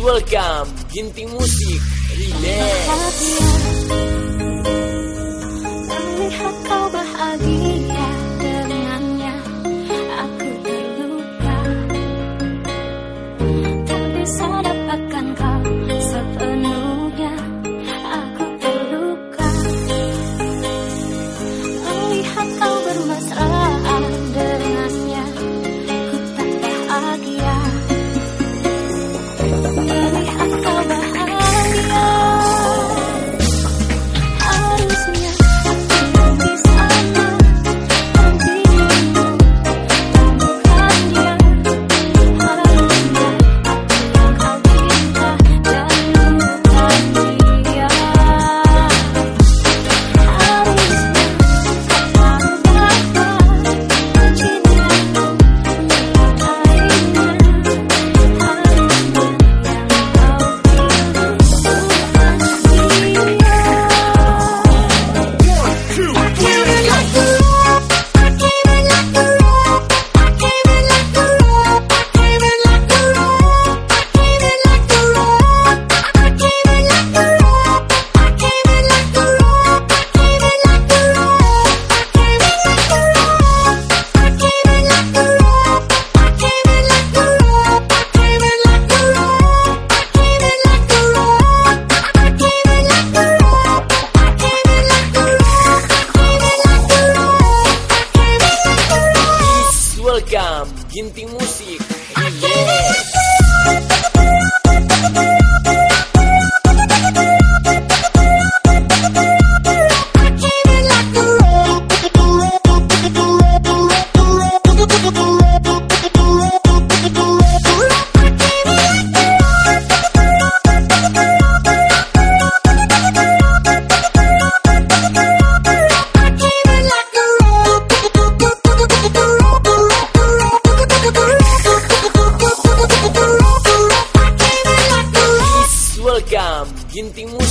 welcome Ginting Musik. Relax. Melihat kau Please welcome Ginting Musik